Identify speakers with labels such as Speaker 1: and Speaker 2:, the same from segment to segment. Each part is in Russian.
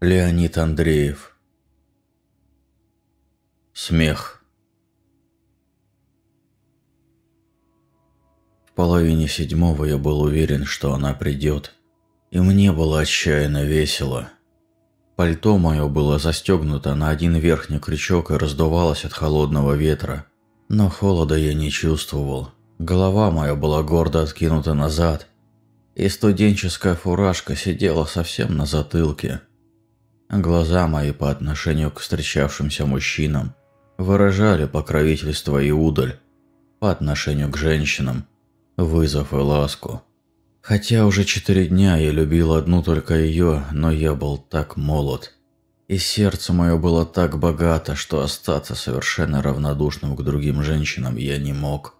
Speaker 1: Леонид Андреев. Смех. В половине седьмого я был уверен, что она придет, и мне было отчаянно весело. Пальто мое было застегнуто на один верхний крючок и раздувалось от холодного ветра, но холода я не чувствовал. Голова моя была гордо откинута назад, и студенческая фуражка сидела совсем на затылке – Глаза мои по отношению к встречавшимся мужчинам выражали покровительство и удаль, по отношению к женщинам – вызов и ласку. Хотя уже четыре дня я любил одну только ее, но я был так молод. И сердце мое было так богато, что остаться совершенно равнодушным к другим женщинам я не мог.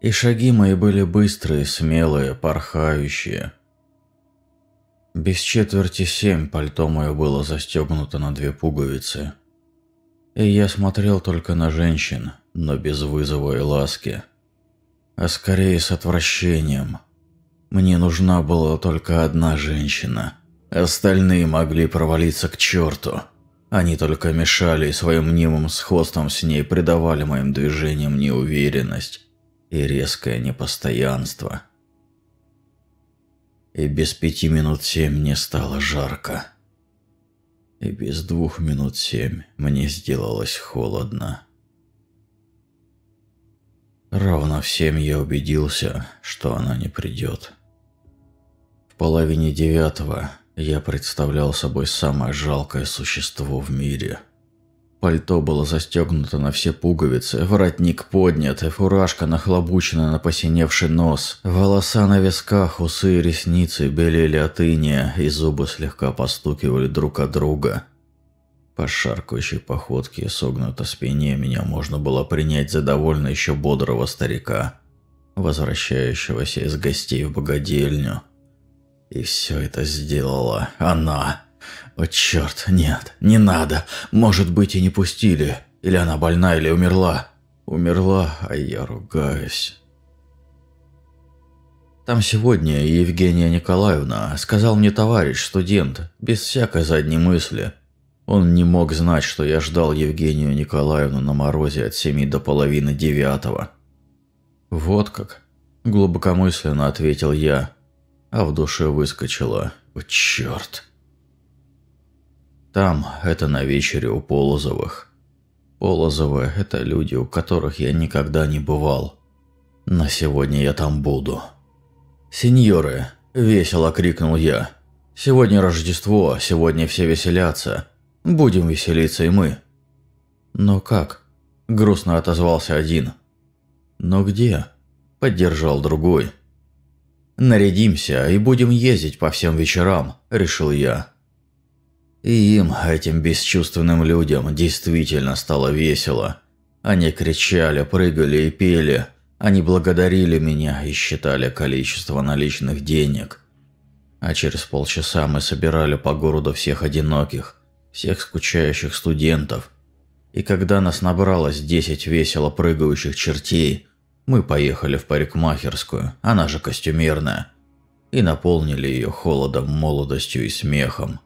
Speaker 1: И шаги мои были быстрые, смелые, порхающие – без четверти семь пальто мое было застегнуто на две пуговицы. И я смотрел только на женщин, но без вызова и ласки. А скорее с отвращением. Мне нужна была только одна женщина. Остальные могли провалиться к черту. Они только мешали и своим мнимым сходством с ней придавали моим движениям неуверенность и резкое непостоянство и без пяти минут семь мне стало жарко. И без двух минут семь мне сделалось холодно. Ровно в семь я убедился, что она не придет. В половине девятого я представлял собой самое жалкое существо в мире – Пальто было застегнуто на все пуговицы, воротник поднят, и фуражка нахлобучена на посиневший нос. Волоса на висках, усы и ресницы белели от иния, и зубы слегка постукивали друг от друга. По шаркающей походке и согнутой спине меня можно было принять за довольно еще бодрого старика, возвращающегося из гостей в богадельню. И все это сделала она. «О, черт, нет, не надо. Может быть, и не пустили. Или она больна, или умерла. Умерла, а я ругаюсь». Там сегодня Евгения Николаевна сказал мне товарищ, студент, без всякой задней мысли. Он не мог знать, что я ждал Евгению Николаевну на морозе от семи до половины девятого. «Вот как», – глубокомысленно ответил я, а в душе выскочило «О, черт!» Там это на вечере у Полозовых. Полозовы – это люди, у которых я никогда не бывал. На сегодня я там буду. «Сеньоры!» – весело крикнул я. «Сегодня Рождество, сегодня все веселятся. Будем веселиться и мы». «Но как?» – грустно отозвался один. «Но где?» – поддержал другой. «Нарядимся и будем ездить по всем вечерам», – решил я. И им, этим бесчувственным людям, действительно стало весело. Они кричали, прыгали и пели. Они благодарили меня и считали количество наличных денег. А через полчаса мы собирали по городу всех одиноких, всех скучающих студентов. И когда нас набралось десять весело прыгающих чертей, мы поехали в парикмахерскую, она же костюмерная, и наполнили ее холодом, молодостью и смехом.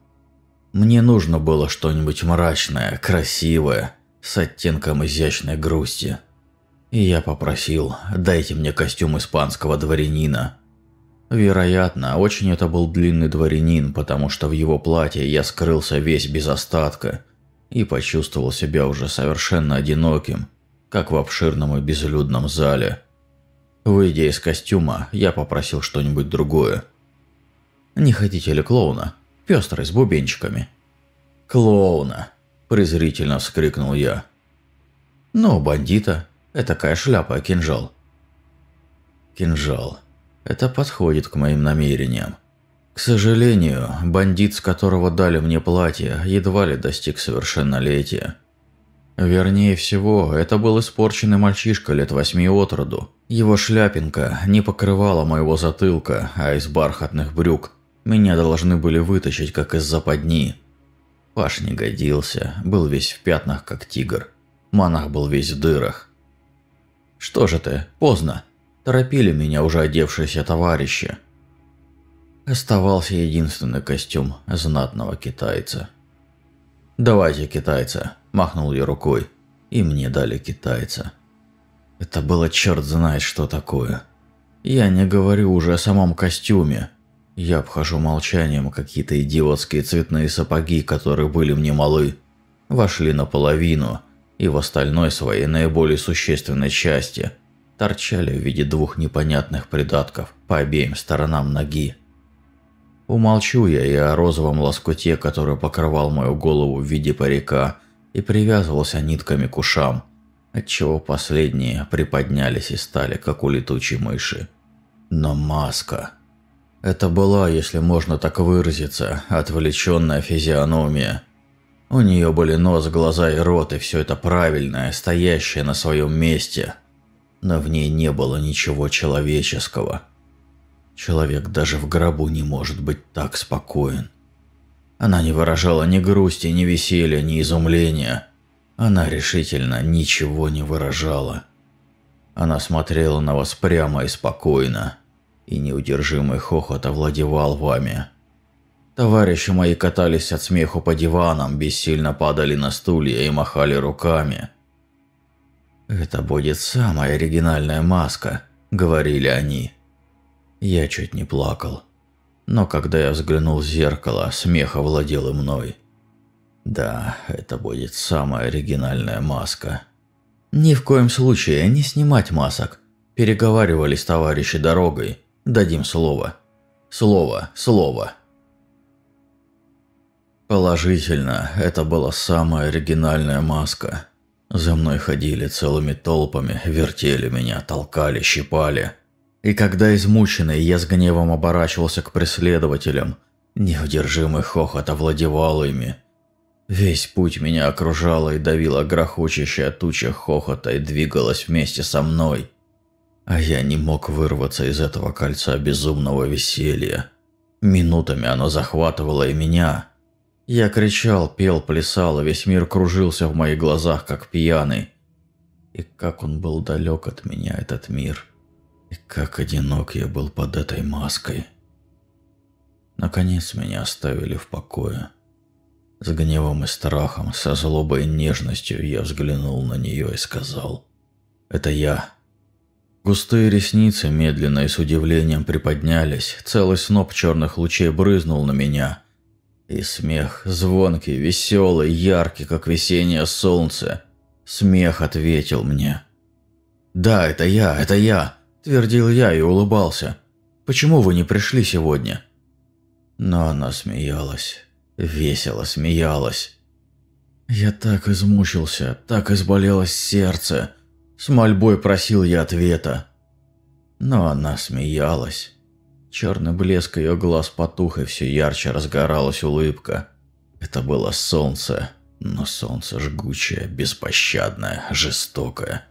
Speaker 1: Мне нужно было что-нибудь мрачное, красивое, с оттенком изящной грусти. И я попросил, дайте мне костюм испанского дворянина. Вероятно, очень это был длинный дворянин, потому что в его платье я скрылся весь без остатка и почувствовал себя уже совершенно одиноким, как в обширном и безлюдном зале. Выйдя из костюма, я попросил что-нибудь другое. «Не хотите ли клоуна?» Пестрый, с бубенчиками. «Клоуна!» – презрительно вскрикнул я. «Ну, бандита. Это такая шляпа, кинжал». «Кинжал. Это подходит к моим намерениям. К сожалению, бандит, с которого дали мне платье, едва ли достиг совершеннолетия. Вернее всего, это был испорченный мальчишка лет восьми от роду. Его шляпинка не покрывала моего затылка, а из бархатных брюк меня должны были вытащить, как из западни. Паш не годился, был весь в пятнах, как тигр. Манах был весь в дырах. «Что же ты? Поздно!» Торопили меня уже одевшиеся товарищи. Оставался единственный костюм знатного китайца. «Давайте китайца», – махнул я рукой, и мне дали китайца. Это было черт знает что такое. Я не говорю уже о самом костюме. Я обхожу молчанием какие-то идиотские цветные сапоги, которые были мне малы. Вошли наполовину, и в остальной своей наиболее существенной части торчали в виде двух непонятных придатков по обеим сторонам ноги. Умолчу я и о розовом лоскуте, который покрывал мою голову в виде парика и привязывался нитками к ушам, отчего последние приподнялись и стали, как у летучей мыши. Но маска... Это была, если можно так выразиться, отвлеченная физиономия. У нее были нос, глаза и рот, и все это правильное, стоящее на своем месте. Но в ней не было ничего человеческого. Человек даже в гробу не может быть так спокоен. Она не выражала ни грусти, ни веселья, ни изумления. Она решительно ничего не выражала. Она смотрела на вас прямо и спокойно, и неудержимый хохот овладевал вами. Товарищи мои катались от смеху по диванам, бессильно падали на стулья и махали руками. «Это будет самая оригинальная маска», — говорили они. Я чуть не плакал. Но когда я взглянул в зеркало, смех овладел и мной. Да, это будет самая оригинальная маска. Ни в коем случае не снимать масок. Переговаривались товарищи дорогой. Дадим слово. Слово, слово. Положительно, это была самая оригинальная маска. За мной ходили целыми толпами, вертели меня, толкали, щипали. И когда измученный, я с гневом оборачивался к преследователям, неудержимый хохот овладевал ими. Весь путь меня окружала и давила грохочущая туча хохота и двигалась вместе со мной. А я не мог вырваться из этого кольца безумного веселья. Минутами оно захватывало и меня. Я кричал, пел, плясал, и весь мир кружился в моих глазах, как пьяный. И как он был далек от меня, этот мир. И как одинок я был под этой маской. Наконец меня оставили в покое. С гневом и страхом, со злобой и нежностью я взглянул на нее и сказал «Это я». Густые ресницы медленно и с удивлением приподнялись, целый сноп черных лучей брызнул на меня. И смех, звонкий, веселый, яркий, как весеннее солнце, смех ответил мне. «Да, это я, это я!» Твердил я и улыбался. «Почему вы не пришли сегодня?» Но она смеялась. Весело смеялась. Я так измучился, так изболелось сердце. С мольбой просил я ответа. Но она смеялась. Черный блеск ее глаз потух, и все ярче разгоралась улыбка. Это было солнце, но солнце жгучее, беспощадное, жестокое.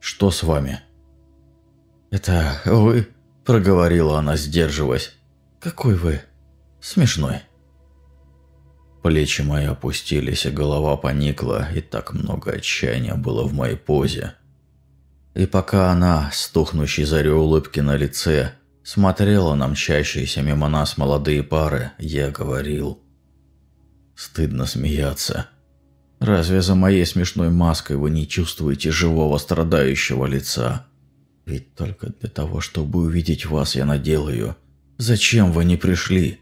Speaker 1: «Что с вами?» «Это вы?» – проговорила она, сдерживаясь. «Какой вы? Смешной». Плечи мои опустились, и голова поникла, и так много отчаяния было в моей позе. И пока она, стухнущей зарей улыбки на лице, смотрела на мчащиеся мимо нас молодые пары, я говорил. Стыдно смеяться. Разве за моей смешной маской вы не чувствуете живого страдающего лица? Ведь только для того, чтобы увидеть вас, я надел ее. Зачем вы не пришли?»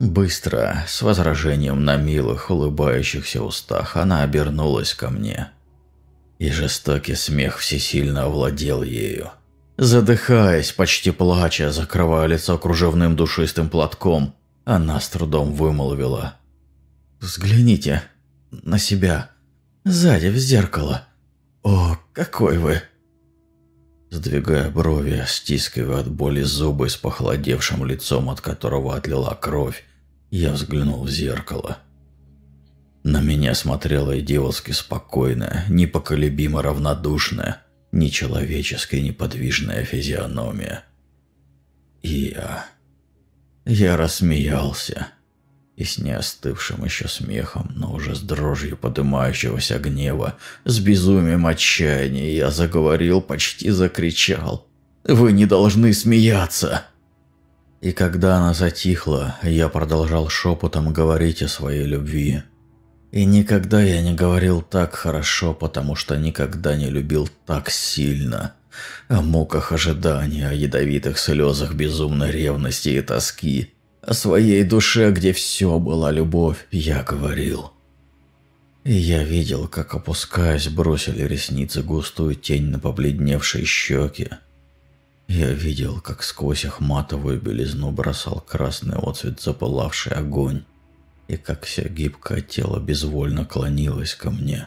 Speaker 1: Быстро, с возражением на милых, улыбающихся устах, она обернулась ко мне. И жестокий смех всесильно овладел ею. Задыхаясь, почти плача, закрывая лицо кружевным душистым платком, она с трудом вымолвила. «Взгляните, на себя. Сзади, в зеркало. О, какой вы!» Сдвигая брови, стискивая от боли зубы с похолодевшим лицом, от которого отлила кровь, я взглянул в зеркало. На меня смотрела идиотски спокойная, непоколебимо равнодушная, нечеловеческая неподвижная физиономия. И я... Я рассмеялся и с неостывшим еще смехом, но уже с дрожью подымающегося гнева, с безумием отчаяния я заговорил, почти закричал. «Вы не должны смеяться!» И когда она затихла, я продолжал шепотом говорить о своей любви. И никогда я не говорил так хорошо, потому что никогда не любил так сильно. О муках ожидания, о ядовитых слезах безумной ревности и тоски. О своей душе, где все была любовь, я говорил. И я видел, как, опускаясь, бросили ресницы густую тень на побледневшие щеки. Я видел, как сквозь их матовую белизну бросал красный отцвет запылавший огонь, и как все гибкое тело безвольно клонилось ко мне.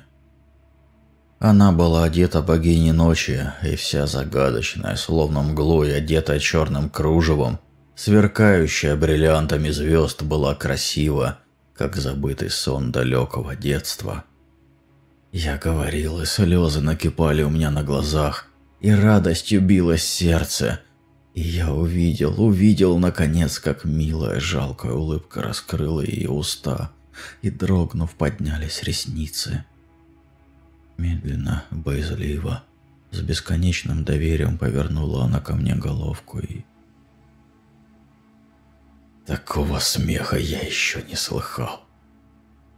Speaker 1: Она была одета богиней ночи, и вся загадочная, словно мглой, одетая черным кружевом, сверкающая бриллиантами звезд, была красива, как забытый сон далекого детства. Я говорил, и слезы накипали у меня на глазах, и радостью билось сердце. И я увидел, увидел, наконец, как милая жалкая улыбка раскрыла ее уста, и, дрогнув, поднялись ресницы. Медленно, боязливо, с бесконечным доверием повернула она ко мне головку и... Такого смеха я еще не слыхал.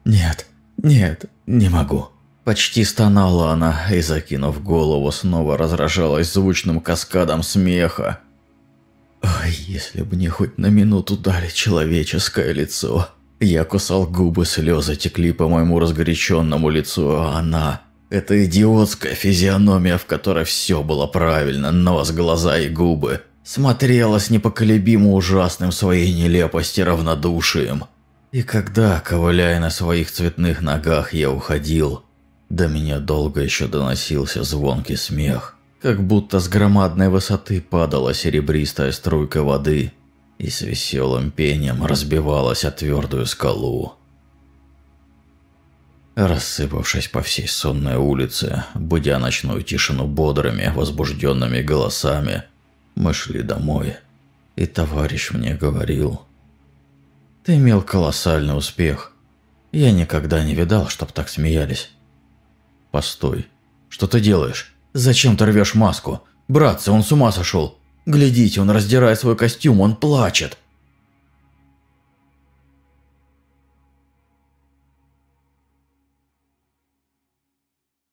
Speaker 1: Нет, нет, не могу. Почти стонала она и, закинув голову, снова разражалась звучным каскадом смеха. Ой, если бы мне хоть на минуту дали человеческое лицо. Я кусал губы, слезы текли по моему разгоряченному лицу, а она... Это идиотская физиономия, в которой все было правильно, нос, глаза и губы. Смотрела с непоколебимо ужасным своей нелепости равнодушием. И когда, ковыляя на своих цветных ногах, я уходил, до меня долго еще доносился звонкий смех, как будто с громадной высоты падала серебристая струйка воды и с веселым пением разбивалась о твердую скалу. Рассыпавшись по всей сонной улице, будя ночную тишину бодрыми, возбужденными голосами, мы шли домой, и товарищ мне говорил, «Ты имел колоссальный успех. Я никогда не видал, чтоб так смеялись». «Постой. Что ты делаешь? Зачем ты рвешь маску? Братцы, он с ума сошел. Глядите, он раздирает свой костюм, он плачет».